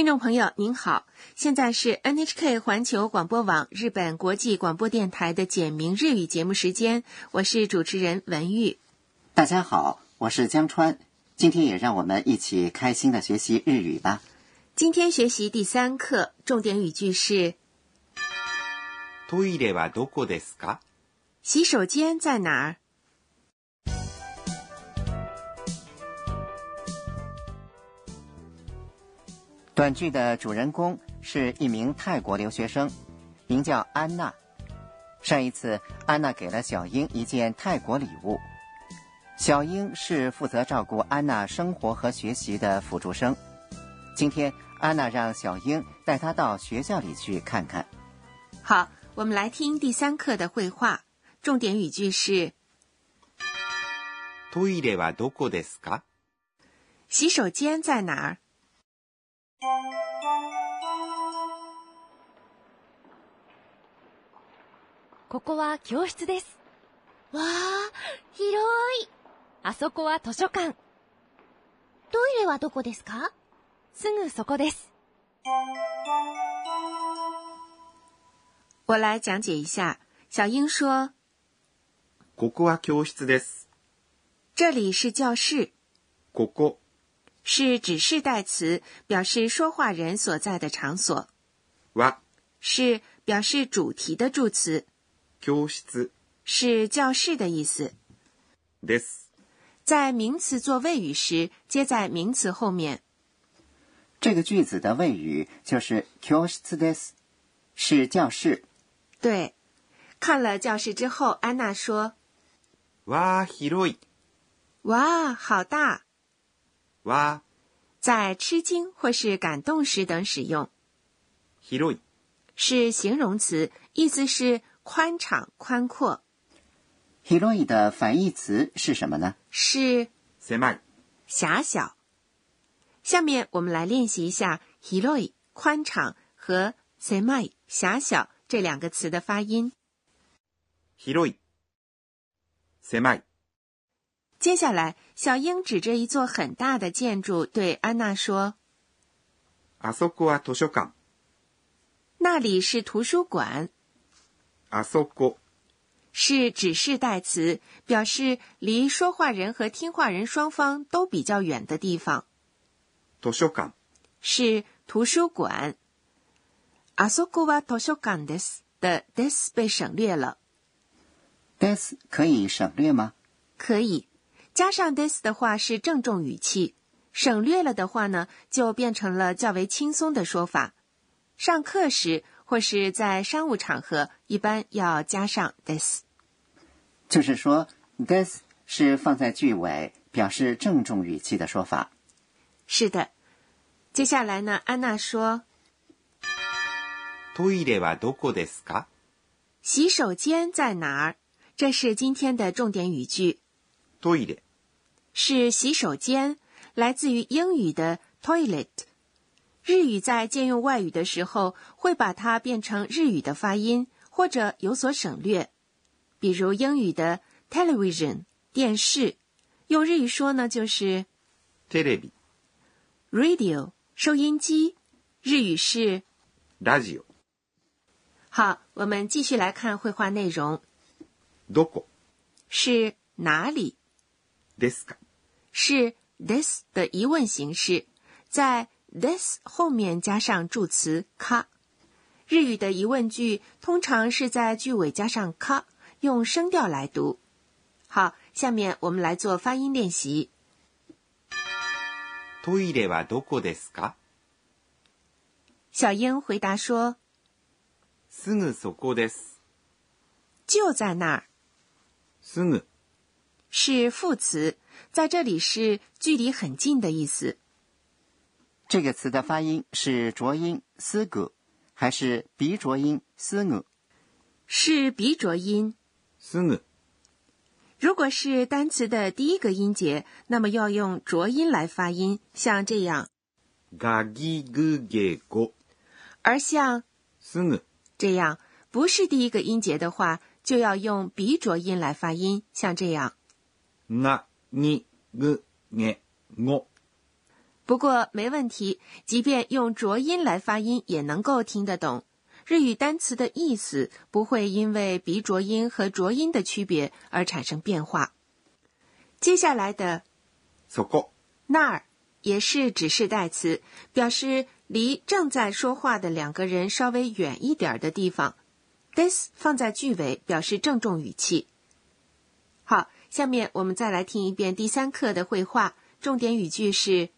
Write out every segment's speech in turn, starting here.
听众朋友您好，现在是 NHK 环球广播网日本国际广播电台的简明日语节目时间，我是主持人文玉。大家好，我是江川，今天也让我们一起开心的学习日语吧。今天学习第三课，重点语句是トイレはどこですか洗手间在哪儿？ 短剧的主人公是一名泰国留学生，名叫安娜。上一次，安娜给了小英一件泰国礼物。小英是负责照顾安娜生活和学习的辅助生。今天，安娜让小英带她到学校里去看看。好，我们来听第三课的绘画。重点语句是トイレはどこですか洗手间在哪儿？ ここは教室です。わあ、広い。あそこは図書館。トイレはどこですか？すぐそこです。我来讲解一下。小英说ここは教室です。：“这里是教室，ここ是指示代词，表示说话人所在的场所，は是表示主题的助词，教室是教室的意思。です。在名词做谓语时，接在名词后面。这个句子的谓语就是教室です，是教室。对，看了教室之后，安娜说わー広い。：“哇，好大！”わ在吃惊或是感动时等使用，ー広い。是形容词，意思是 宽敞、宽阔， hiroi 的反义词是什么呢？是狭い。狭小。下面我们来练习一下 “hiroi” 宽敞和 “semai” 狭小这两个词的发音。広い。狭い。接下来，小英指着一座很大的建筑对安娜说あそこは図書館。：“那里是图书馆。 あそこ”是指示代词，表示离说话人和听话人双方都比较远的地方。図書館。是图书馆。あそこは図書館です的 this 被省略了， des 可以省略吗？可以加上 this 的话是郑重语气，省略了的话呢，就变成了较为轻松的说法。上课时 或是在商务场合，一般要加上 this。就是说，des 是放在句尾，表示郑重语气的说法。是的，接下来呢，安娜说トイレはどこですか洗手间在哪儿？这是今天的重点语句。トイレ。是洗手间，来自于英语的 toilet。 日语在借用外语的时候，会把它变成日语的发音，或者有所省略。比如英语的 television 电视，用日语说呢就是テレビ。 radio 收音机，日语是。ラジオ。好，我们继续来看绘画内容，どこ是哪里？ですか是 this 的疑问形式，在 this 后面加上助词か。日语的疑问句通常是在句尾加上か，用声调来读。好，下面我们来做发音练习。トイレはどこですか小英回答说すぐそこです。：“就在那儿。すぐ。”是副词，在这里是距离很近的意思。 这个词的发音是浊音 s g 还是鼻浊音 s g 是鼻浊音。すぐ。如果是单词的第一个音节，那么要用浊音来发音，像这样；ガギグゲゴ。而像すぐ。这样不是第一个音节的话，就要用鼻浊音来发音，像这样。が、に、ぐ、げ、ご。 不过没问题，即便用浊音来发音也能够听得懂。日语单词的意思不会因为鼻浊音和浊音的区别而产生变化。接下来的そこ、那儿也是指示代词，表示离正在说话的两个人稍微远一点的地方。this 放在句尾，表示郑重语气。好，下面我们再来听一遍第三课的绘画，重点语句是：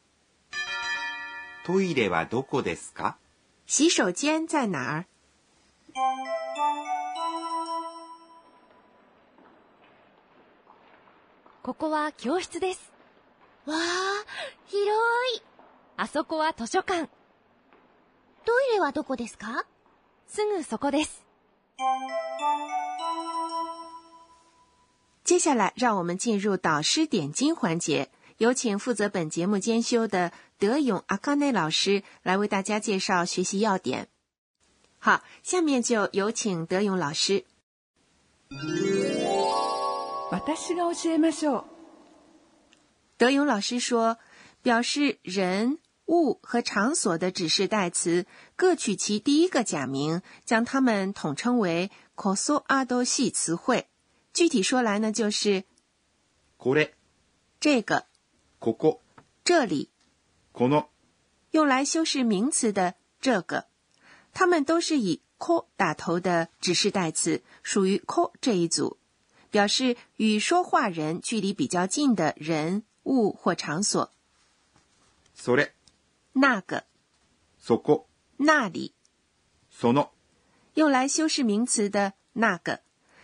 トイレはどこですか？洗手间在哪儿？ここは教室です。わあ、広い。あそこは図書館。トイレはどこですか？すぐそこです。接下来，让我们进入导师点睛环节，有请负责本节目监修的德勇阿康内老师来为大家介绍学习要点。好，下面就有请德勇老师。私が教えましょう。德勇老师说，表示人、物和场所的指示代词各取其第一个假名，将它们统称为 “koso ado 系词汇”。具体说来呢，就是これ、这个、 ここ、这里，この、用来修饰名词的这个，它们都是以 ko 打头的指示代词，属于 ko 这一组，表示与说话人距离比较近的人、物或场所。それ、那个、そこ、那里，その、用来修饰名词的那个，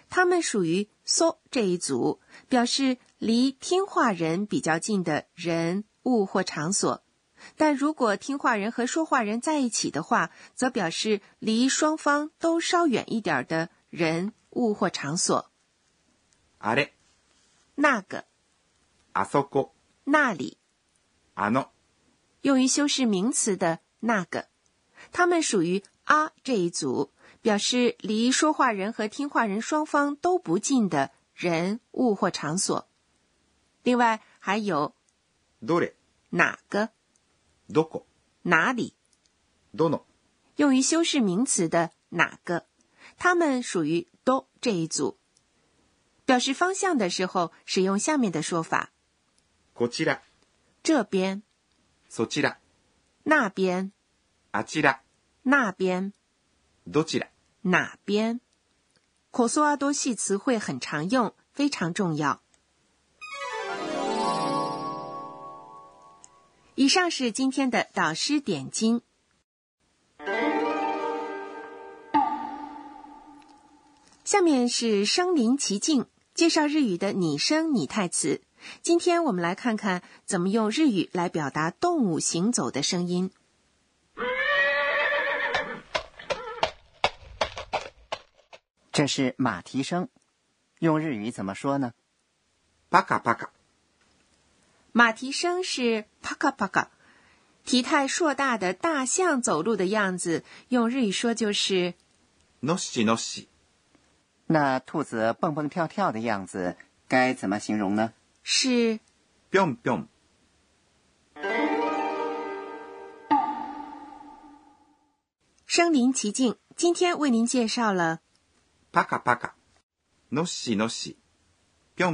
它们属于 so 这一组，表示 离听话人比较近的人、物或场所。但如果听话人和说话人在一起的话，则表示离双方都稍远一点的人、物或场所。あれ、那个、あそこ、那里，あの、用于修饰名词的那个，它们属于啊这一组，表示离说话人和听话人双方都不近的人、物或场所。 另外还有どれ、哪个、どこ、哪里，どの、用于修饰名词的哪个，它们属于都这一组。表示方向的时候，使用下面的说法：こちら、这边、そちら、那边、あちら、那边、どちら。哪边。口索阿多系词汇很常用，非常重要。 以上是今天的导师点睛。下面是身临其境，介绍日语的拟声拟态词。今天我们来看看怎么用日语来表达动物行走的声音。这是马蹄声，用日语怎么说呢？パカパカ、 马蹄声是啪咔啪咔，体态硕大的大象走路的样子，用日语说就是のしのし、那兔子蹦蹦跳跳的样子该怎么形容呢？是ぴょんぴょん、身临其境。今天为您介绍了パカパカ、のしのし、ぴ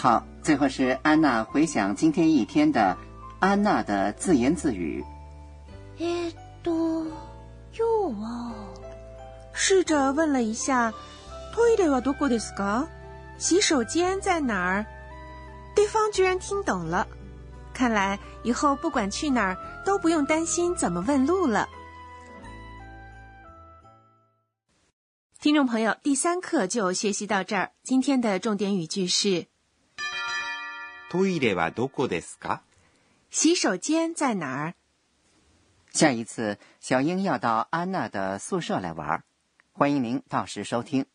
好，最后是安娜回想今天一天的安娜的自言自语。えーっと、今日は、试着问了一下，トイレはどこですか？洗手间在哪儿？对方居然听懂了，看来以后不管去哪儿都不用担心怎么问路了。听众朋友，第三课就学习到这儿。今天的重点语句是： トイレはどこですか洗手间在哪儿？下一次小英要到安娜的宿舍来玩，欢迎您到时收听。 「